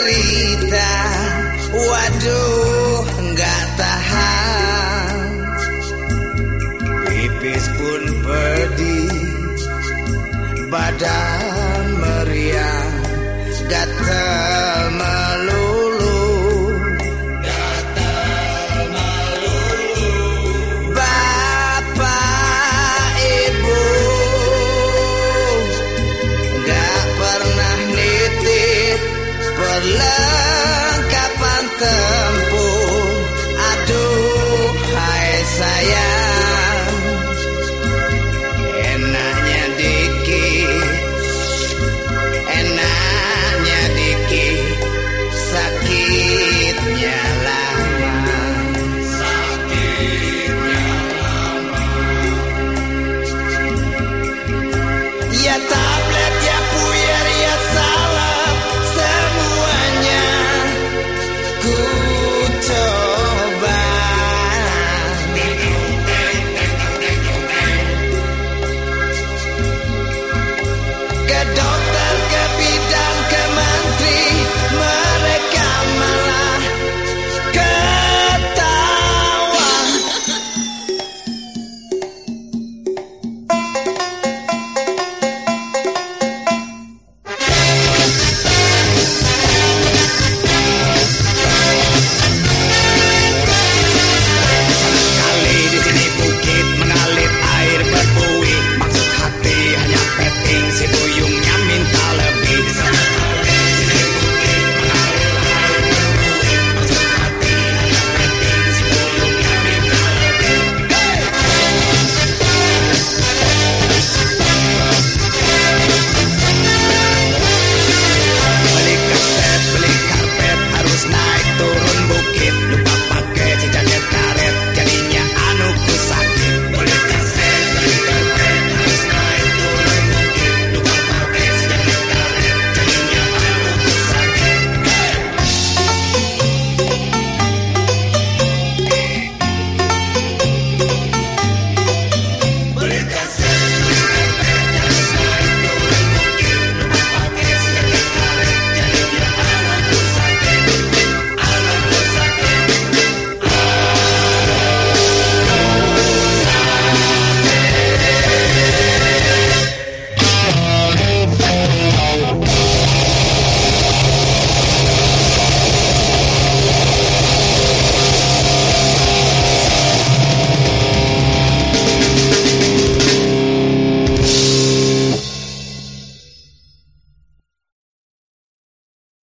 cerita, Waduh nggak tahan. Pipis pun pedih Badan Perlengkapan tempur. Aduh, hai sayang. Enaknya dikit. Enaknya dikit. Sakitnya lama. Sakitnya lama. Ya tak good.